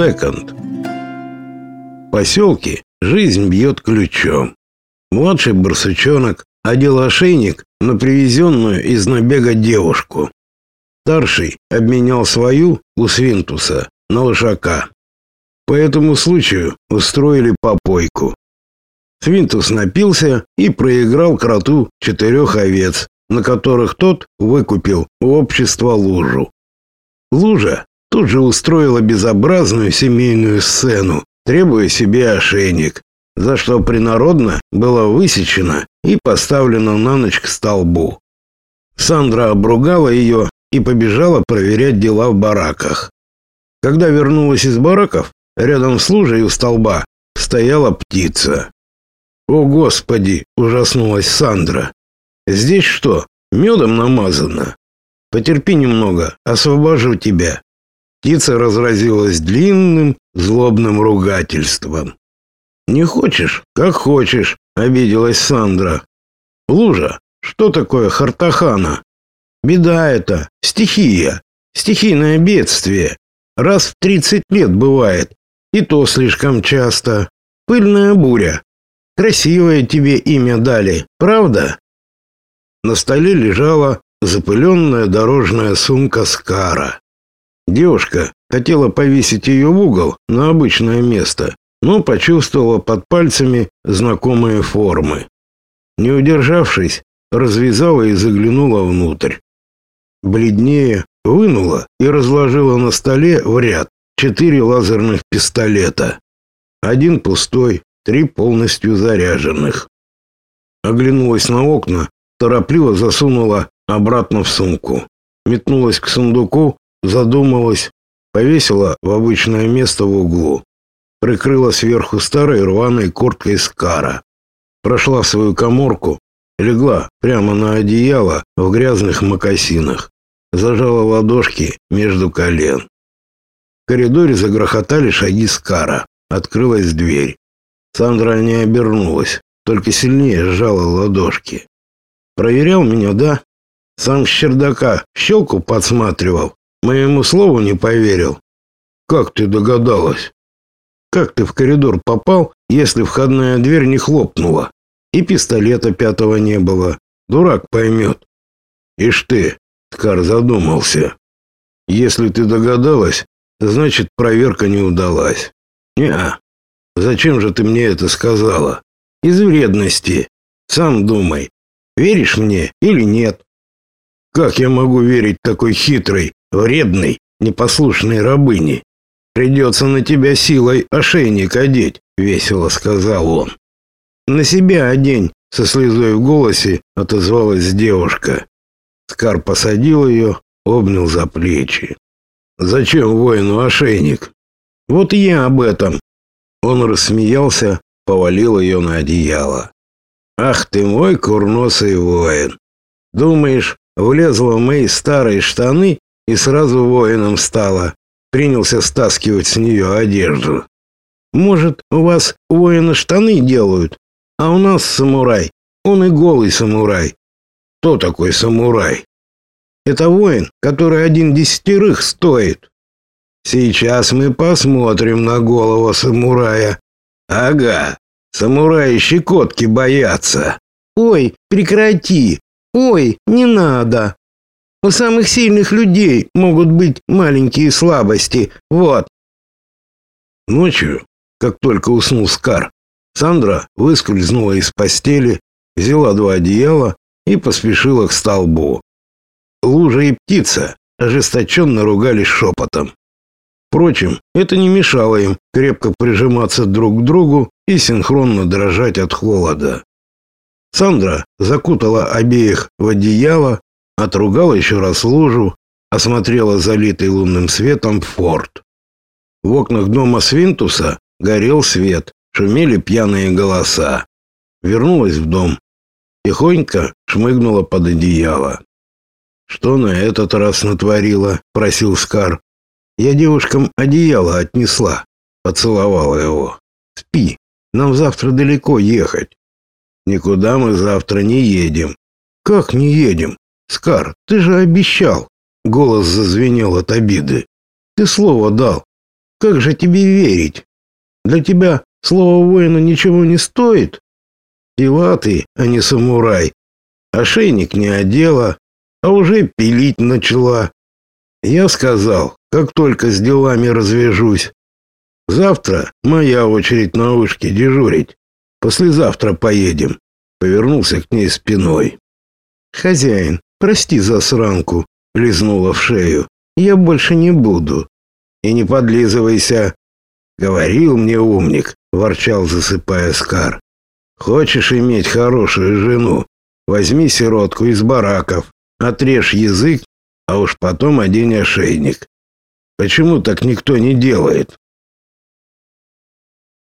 Секонд. В поселке жизнь бьет ключом. Младший барсучонок одел ошейник на привезенную из набега девушку. Старший обменял свою у Свинтуса на лошака. По этому случаю устроили попойку. Свинтус напился и проиграл кроту четырех овец, на которых тот выкупил у общества лужу. Лужа тут же устроила безобразную семейную сцену, требуя себе ошейник, за что принародно было высечено и поставлено на ночь к столбу. Сандра обругала ее и побежала проверять дела в бараках. Когда вернулась из бараков, рядом с лужей у столба стояла птица. «О, Господи!» – ужаснулась Сандра. «Здесь что, медом намазано? Потерпи немного, освобожу тебя». Птица разразилась длинным, злобным ругательством. «Не хочешь? Как хочешь», — обиделась Сандра. «Лужа, что такое Хартахана?» «Беда это, стихия, стихийное бедствие. Раз в тридцать лет бывает, и то слишком часто. Пыльная буря. Красивое тебе имя дали, правда?» На столе лежала запыленная дорожная сумка Скара. Девушка хотела повесить ее в угол на обычное место, но почувствовала под пальцами знакомые формы. Не удержавшись, развязала и заглянула внутрь. Бледнее вынула и разложила на столе в ряд четыре лазерных пистолета. Один пустой, три полностью заряженных. Оглянулась на окна, торопливо засунула обратно в сумку. Метнулась к сундуку задумалась, повесила в обычное место в углу, прикрыла сверху старой рваной курткой Скара, прошла в свою каморку, легла прямо на одеяло в грязных мокасинах, зажала ладошки между колен. В коридоре загрохотали шаги Скара, открылась дверь. Сандра не обернулась, только сильнее сжала ладошки. Проверял меня, да? Сам с чердака щелку подсматривал. Моему слову не поверил. Как ты догадалась? Как ты в коридор попал, если входная дверь не хлопнула? И пистолета пятого не было. Дурак поймет. Ишь ты, Ткар задумался. Если ты догадалась, значит, проверка не удалась. Не-а. Зачем же ты мне это сказала? Из вредности. Сам думай, веришь мне или нет? Как я могу верить такой хитрой, вредной, непослушной рабыне. Придется на тебя силой ошейник одеть, весело сказал он. На себя одень, со слезой в голосе отозвалась девушка. Скар посадил ее, обнял за плечи. Зачем воину ошейник? Вот я об этом. Он рассмеялся, повалил ее на одеяло. Ах ты мой курносый воин. Думаешь, влезла в мои старые штаны и сразу воином стала. Принялся стаскивать с нее одежду. Может, у вас воины штаны делают, а у нас самурай. Он и голый самурай. Кто такой самурай? Это воин, который один десятерых стоит. Сейчас мы посмотрим на голову самурая. Ага, самураи щекотки боятся. Ой, прекрати. Ой, не надо. У самых сильных людей могут быть маленькие слабости. Вот. Ночью, как только уснул Скар, Сандра выскользнула из постели, взяла два одеяла и поспешила к столбу. Лужа и птица ожесточенно ругались шепотом. Впрочем, это не мешало им крепко прижиматься друг к другу и синхронно дрожать от холода. Сандра закутала обеих в одеяло, Отругала еще раз лужу, осмотрела залитый лунным светом форт. В окнах дома Свинтуса горел свет, шумели пьяные голоса. Вернулась в дом. Тихонько шмыгнула под одеяло. «Что на этот раз натворила?» — просил Скар. «Я девушкам одеяло отнесла», — поцеловала его. «Спи, нам завтра далеко ехать». «Никуда мы завтра не едем». «Как не едем? Скар, ты же обещал. Голос зазвенел от обиды. Ты слово дал. Как же тебе верить? Для тебя слово воина ничего не стоит? Дела ты, а не самурай. Ошейник не одела, а уже пилить начала. Я сказал, как только с делами развяжусь. Завтра моя очередь на ушке дежурить. Послезавтра поедем. Повернулся к ней спиной. Хозяин, прости засранку, лизнула в шею. Я больше не буду. И не подлизывайся. Говорил мне умник, ворчал, засыпая Скар. Хочешь иметь хорошую жену? Возьми сиротку из бараков, отрежь язык, а уж потом одень ошейник. Почему так никто не делает?